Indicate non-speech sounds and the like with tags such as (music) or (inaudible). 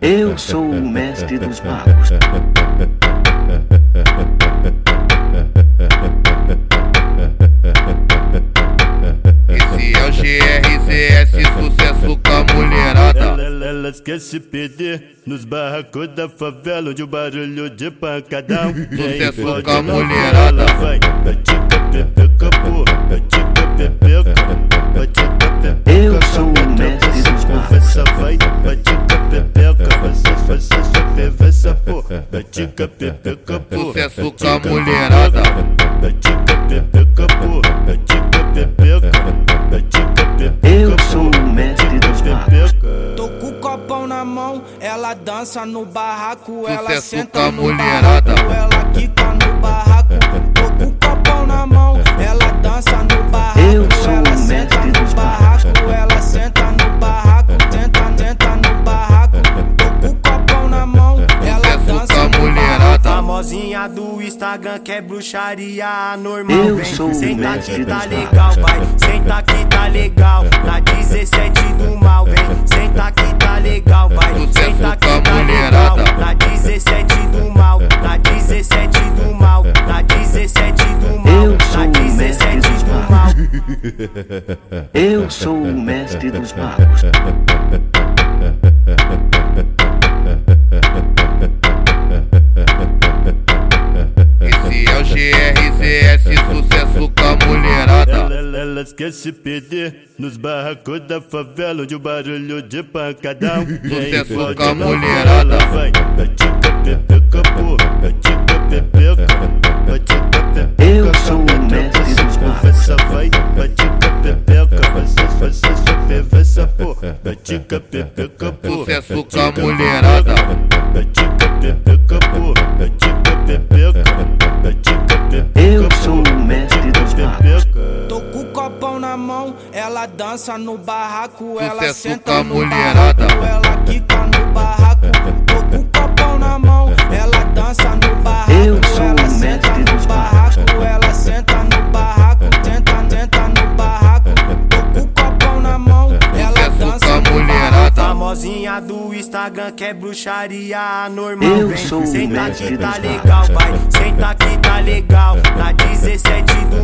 Eu sou o mestre dos magos. Esse é o GRZS, sucesso com a mulherada. Elas querem se perder nos barracos da favela onde o barulho de pancadão. Sucesso com a mulherada. lá, Vai, batica, pepeca, pô, sua perversa, pô, batica, pepeca, pô. Sucesso com a mulherada. Batica, pepeca, pô, batica, pepeca, batica, pepeca. Eu sou o mestre dos magos. Tô com o copão na mão, ela dança no barraco, ela Sucesso senta com a no mulherada. Famosinha do Instagram que é bruxaria anormal, Eu vem. sou o Senta mestre que tá dos legal, vai. Senta que tá legal, na 17 do mal, vem. Senta que tá legal, vai. Senta que tá legal, na 17 do mal, na 17 do mal, na 17 do mal, Eu sou na o 17 mestre dos do mal. (laughs) Eu sou o mestre dos magos. Elas querem se perder nos barracos da favela onde o barulho de pancadão. (laughs) Vem, com a pode lá, mulherada. Vai, batica, pepeca, pô, batica, pepeca, batica, pepeca. Eu sou o mestre dos magos. Conversa vai, batica, pepeca, você faz sua perversa, pô, batica, pepeca, pô. Sucesso com a mulherada. Batica, pepeca, pô, batica, pepeca, ela dança no barraco, ela Sucesso senta com a no mulherada. barraco, ela quica no barraco. Tô com o copão na mão, ela dança no barraco, Eu sou ela o senta mestre no barraco, ela senta no barraco, tenta, tenta no barraco. Tô com o copão na mão, ela Sucesso dança no mulherada. barraco. Famosinha do Instagram que é bruxaria anormal, Eu vem. sou o Senta mestre que tá legal, vai. Senta que tá legal, na 17 do